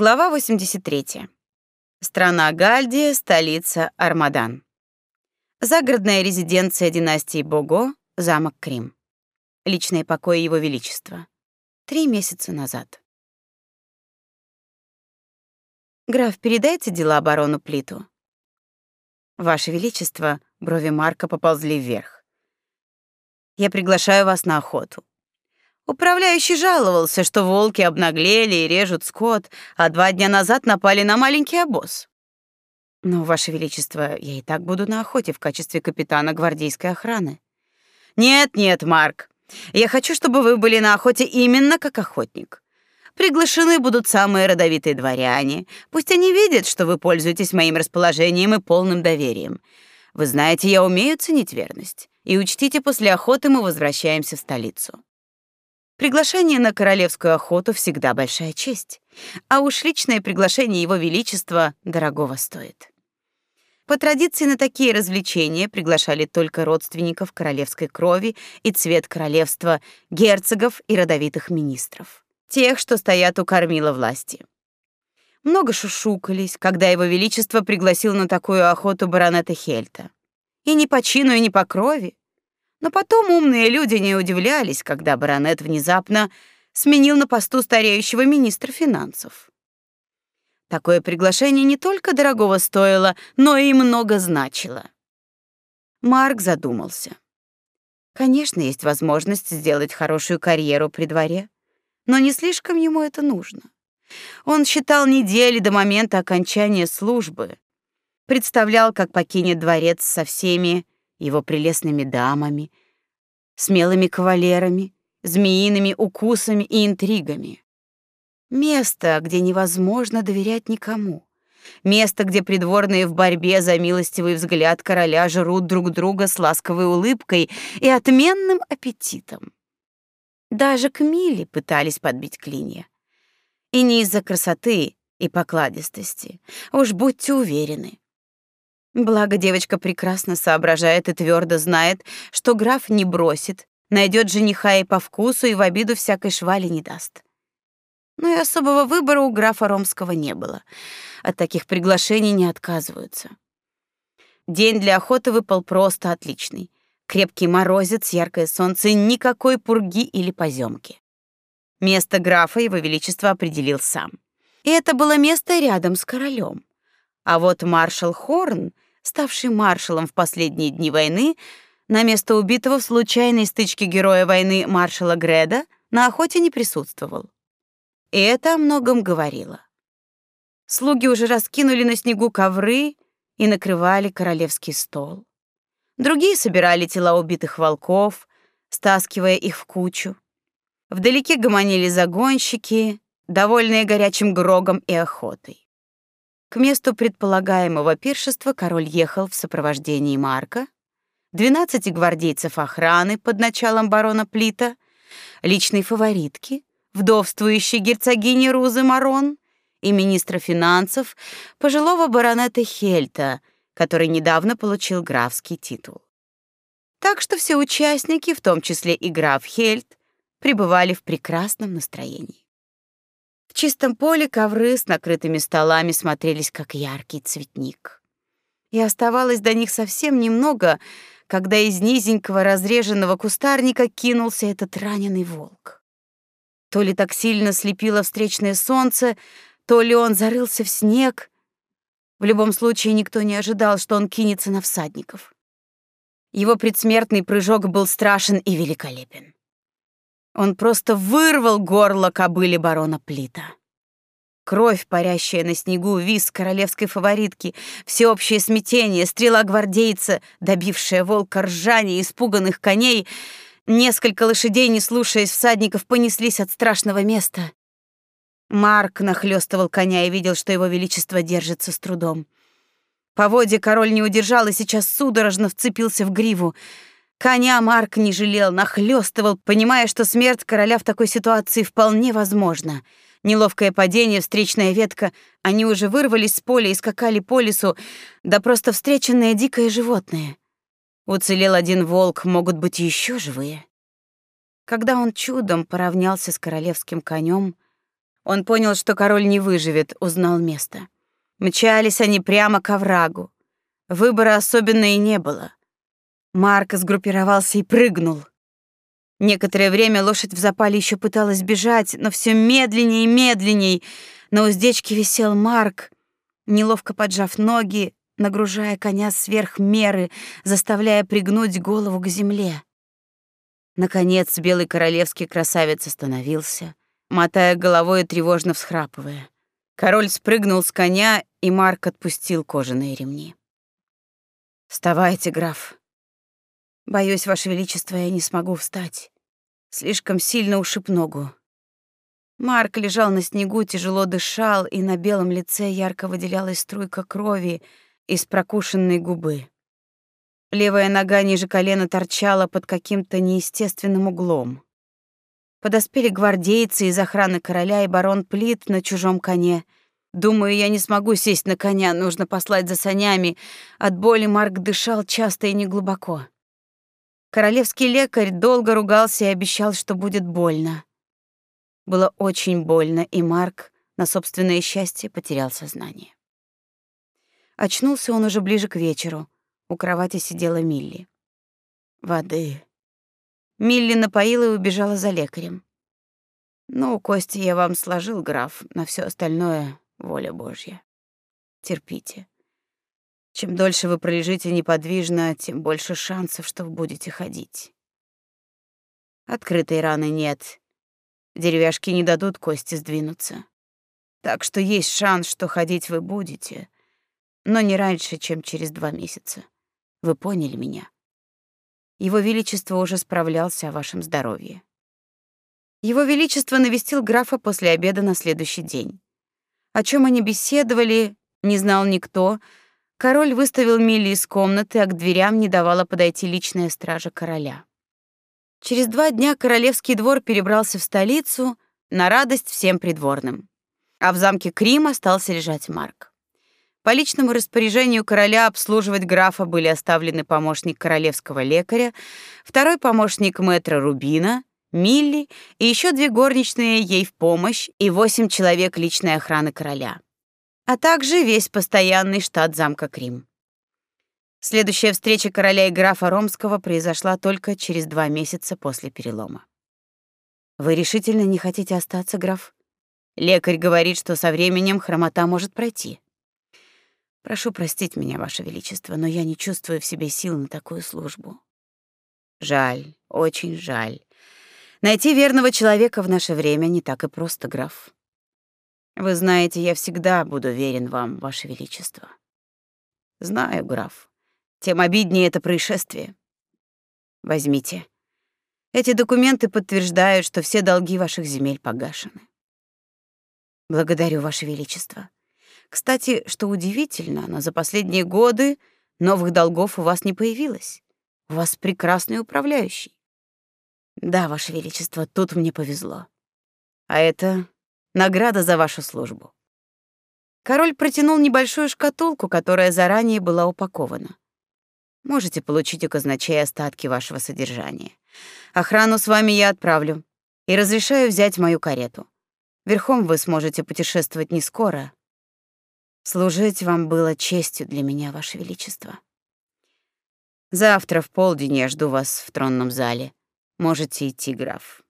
Глава 83. Страна Гальдия, столица Армадан. Загородная резиденция династии Бого, замок Крим. Личные покои его величества. Три месяца назад. Граф, передайте дела барону Плиту. Ваше величество, брови Марка поползли вверх. Я приглашаю вас на охоту. Управляющий жаловался, что волки обнаглели и режут скот, а два дня назад напали на маленький обоз. Но, ваше величество, я и так буду на охоте в качестве капитана гвардейской охраны. Нет, нет, Марк. Я хочу, чтобы вы были на охоте именно как охотник. Приглашены будут самые родовитые дворяне. Пусть они видят, что вы пользуетесь моим расположением и полным доверием. Вы знаете, я умею ценить верность. И учтите, после охоты мы возвращаемся в столицу. Приглашение на королевскую охоту всегда большая честь, а уж личное приглашение его величества дорогого стоит. По традиции на такие развлечения приглашали только родственников королевской крови и цвет королевства, герцогов и родовитых министров, тех, что стоят у кормила власти. Много шушукались, когда его величество пригласил на такую охоту баронета Хельта. И не по чину, и не по крови, но потом умные люди не удивлялись, когда баронет внезапно сменил на посту стареющего министра финансов. Такое приглашение не только дорогого стоило, но и много значило. Марк задумался. Конечно, есть возможность сделать хорошую карьеру при дворе, но не слишком ему это нужно. Он считал недели до момента окончания службы, представлял, как покинет дворец со всеми его прелестными дамами, смелыми кавалерами, змеиными укусами и интригами. Место, где невозможно доверять никому. Место, где придворные в борьбе за милостивый взгляд короля жрут друг друга с ласковой улыбкой и отменным аппетитом. Даже к Миле пытались подбить клинья. И не из-за красоты и покладистости. Уж будьте уверены. Благо девочка прекрасно соображает и твердо знает, что граф не бросит, найдет жениха и по вкусу, и в обиду всякой швали не даст. Но и особого выбора у графа Ромского не было. От таких приглашений не отказываются. День для охоты выпал просто отличный. Крепкий морозец, яркое солнце, никакой пурги или поземки. Место графа его величество определил сам. И это было место рядом с королем. А вот маршал Хорн, ставший маршалом в последние дни войны, на место убитого в случайной стычке героя войны маршала Греда на охоте не присутствовал. И это о многом говорило. Слуги уже раскинули на снегу ковры и накрывали королевский стол. Другие собирали тела убитых волков, стаскивая их в кучу. Вдалеке гомонили загонщики, довольные горячим грогом и охотой. К месту предполагаемого пиршества король ехал в сопровождении Марка, 12 гвардейцев охраны под началом барона Плита, личной фаворитки, вдовствующей герцогини Рузы Марон и министра финансов, пожилого баронета Хельта, который недавно получил графский титул. Так что все участники, в том числе и граф Хельт, пребывали в прекрасном настроении. В чистом поле ковры с накрытыми столами смотрелись как яркий цветник. И оставалось до них совсем немного, когда из низенького разреженного кустарника кинулся этот раненый волк. То ли так сильно слепило встречное солнце, то ли он зарылся в снег. В любом случае никто не ожидал, что он кинется на всадников. Его предсмертный прыжок был страшен и великолепен. Он просто вырвал горло кобыли барона Плита. Кровь, парящая на снегу, виз королевской фаворитки, всеобщее смятение, стрела гвардейца, добившая волка ржание испуганных коней, несколько лошадей, не слушаясь всадников, понеслись от страшного места. Марк нахлёстывал коня и видел, что его величество держится с трудом. По воде король не удержал и сейчас судорожно вцепился в гриву. Коня Марк не жалел, нахлёстывал, понимая, что смерть короля в такой ситуации вполне возможна. Неловкое падение, встречная ветка, они уже вырвались с поля и скакали по лесу, да просто встреченное дикое животное. Уцелел один волк, могут быть еще живые. Когда он чудом поравнялся с королевским конем, Он понял, что король не выживет, узнал место. Мчались они прямо к оврагу. Выбора особенно и не было. Марк сгруппировался и прыгнул. Некоторое время лошадь в запале еще пыталась бежать, но все медленнее и медленней. На уздечке висел Марк, неловко поджав ноги, нагружая коня сверх меры, заставляя пригнуть голову к земле. Наконец белый королевский красавец остановился, мотая головой и тревожно всхрапывая. Король спрыгнул с коня, и Марк отпустил кожаные ремни. «Вставайте, граф. Боюсь, ваше величество, я не смогу встать. Слишком сильно ушиб ногу». Марк лежал на снегу, тяжело дышал, и на белом лице ярко выделялась струйка крови из прокушенной губы. Левая нога ниже колена торчала под каким-то неестественным углом. Подоспели гвардейцы из охраны короля и барон Плит на чужом коне. Думаю, я не смогу сесть на коня, нужно послать за санями. От боли Марк дышал часто и неглубоко. Королевский лекарь долго ругался и обещал, что будет больно. Было очень больно, и Марк на собственное счастье потерял сознание. Очнулся он уже ближе к вечеру. У кровати сидела Милли. Воды. Милли напоила и убежала за лекарем. Ну, кости я вам сложил, граф, на все остальное воля Божья. Терпите. Чем дольше вы пролежите неподвижно, тем больше шансов, что вы будете ходить. Открытой раны нет. Деревяшки не дадут кости сдвинуться. Так что есть шанс, что ходить вы будете, но не раньше, чем через два месяца. Вы поняли меня? Его Величество уже справлялся о вашем здоровье. Его Величество навестил графа после обеда на следующий день. О чем они беседовали, не знал никто. Король выставил Милли из комнаты, а к дверям не давала подойти личная стража короля. Через два дня королевский двор перебрался в столицу на радость всем придворным. А в замке Крим остался лежать Марк. По личному распоряжению короля обслуживать графа были оставлены помощник королевского лекаря, второй помощник мэтра Рубина, Милли и еще две горничные ей в помощь и восемь человек личной охраны короля, а также весь постоянный штат замка Крим. Следующая встреча короля и графа Ромского произошла только через два месяца после перелома. Вы решительно не хотите остаться, граф? Лекарь говорит, что со временем хромота может пройти. Прошу простить меня, ваше величество, но я не чувствую в себе сил на такую службу. Жаль, очень жаль. Найти верного человека в наше время не так и просто, граф. Вы знаете, я всегда буду верен вам, ваше величество. Знаю, граф. Тем обиднее это происшествие. Возьмите. Эти документы подтверждают, что все долги ваших земель погашены. Благодарю, ваше величество. Кстати, что удивительно, но за последние годы новых долгов у вас не появилось. У вас прекрасный управляющий. Да, ваше величество, тут мне повезло. А это награда за вашу службу. Король протянул небольшую шкатулку, которая заранее была упакована. Можете получить у казначея остатки вашего содержания. Охрану с вами я отправлю и разрешаю взять мою карету. Верхом вы сможете путешествовать не скоро, Служить вам было честью для меня, ваше величество. Завтра в полдень я жду вас в тронном зале. Можете идти, граф.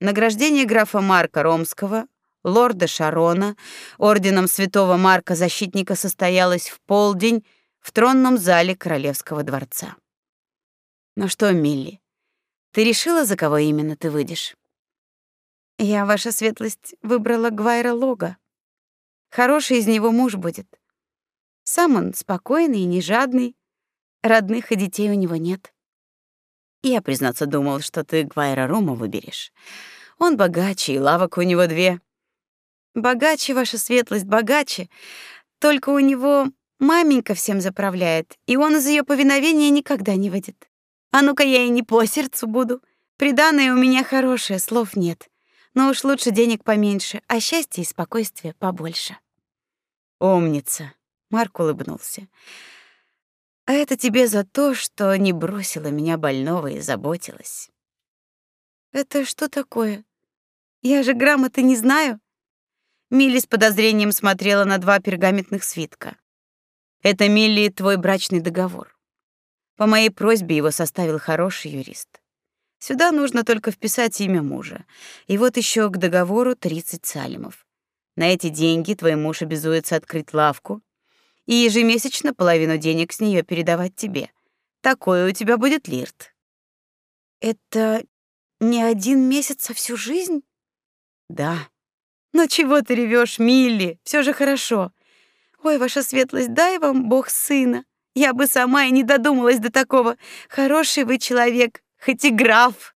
Награждение графа Марка Ромского, лорда Шарона, орденом святого Марка Защитника состоялось в полдень в тронном зале королевского дворца. Ну что, Милли, ты решила, за кого именно ты выйдешь? Я, ваша светлость, выбрала Гвайра Лога. Хороший из него муж будет. Сам он спокойный и не жадный. Родных и детей у него нет. Я, признаться, думал, что ты Гвайра Рома выберешь. Он богаче, и лавок у него две. Богаче, ваша светлость, богаче. Только у него маменька всем заправляет, и он из ее повиновения никогда не выйдет. А ну-ка я и не по сердцу буду. Приданное у меня хорошее, слов нет. Но уж лучше денег поменьше, а счастья и спокойствия побольше. Умница, Марк улыбнулся. А это тебе за то, что не бросила меня больного и заботилась. Это что такое? Я же грамоты не знаю. Милли с подозрением смотрела на два пергаментных свитка. Это Милли твой брачный договор. По моей просьбе его составил хороший юрист. Сюда нужно только вписать имя мужа. И вот еще к договору 30 салимов. На эти деньги твой муж обязуется открыть лавку и ежемесячно половину денег с нее передавать тебе. Такое у тебя будет лирт. Это не один месяц, а всю жизнь? Да. Но чего ты ревешь, Милли? Все же хорошо. Ой, ваша светлость, дай вам Бог сына. Я бы сама и не додумалась до такого. Хороший вы человек, хоть и граф.